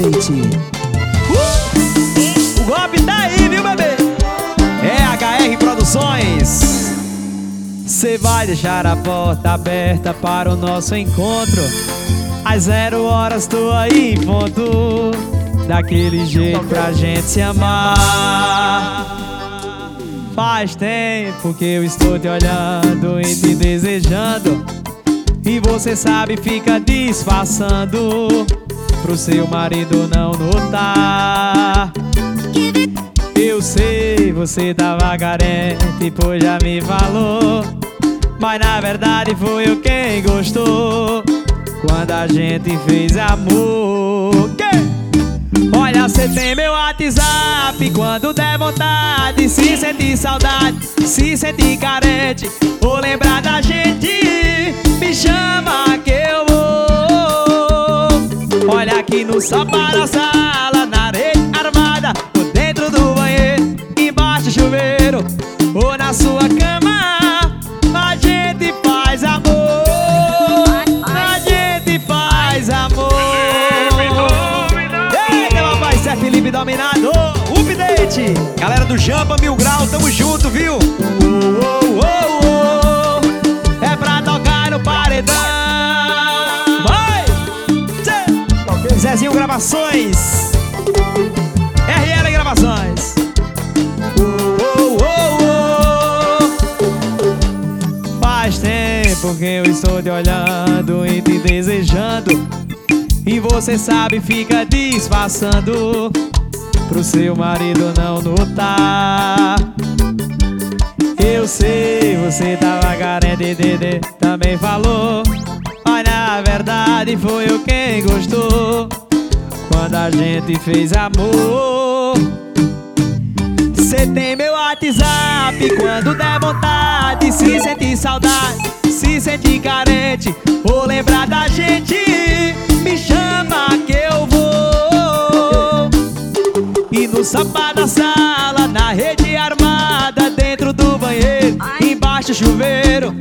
Uh! O golpe tá aí, viu, bebê? É HR Produções. Você vai deixar a porta aberta para o nosso encontro. Às zero horas tô aí em ponto. Daquele jeito pra gente se amar. Faz tempo que eu estou te olhando e te desejando. E você sabe, fica disfarçando. Pro seu marido não notar. Eu sei, você tava carente, pois já me falou. Mas na verdade foi eu quem gostou. Quando a gente fez amor Olha, cê tem meu WhatsApp. Quando der vontade Se sentir saudade, se sentir carente Ou lembrar No sofá da sala Na areia armada Ou dentro do banheiro Embaixo do chuveiro Ou na sua cama. A gente faz amor A gente faz amor. Eita, papai, Zé Felipe dominado Update. Galera do Jampa Mil Grau, tamo junto, viu? Oh, Gravações. RL Gravações. Oh, oh, oh. Faz tempo que eu estou te olhando e te desejando. E você sabe, fica disfarçando. Pro seu marido não notar. Eu sei, você tava carente Dede também falou. Mas na verdade foi eu quem gostou Quando a gente fez amor Cê tem meu WhatsApp. Quando der vontade Se sentir saudade Se sentir carente Ou lembrar da gente. Me chama que eu vou. E no sofá da sala, na rede armada Dentro do banheiro, embaixo do chuveiro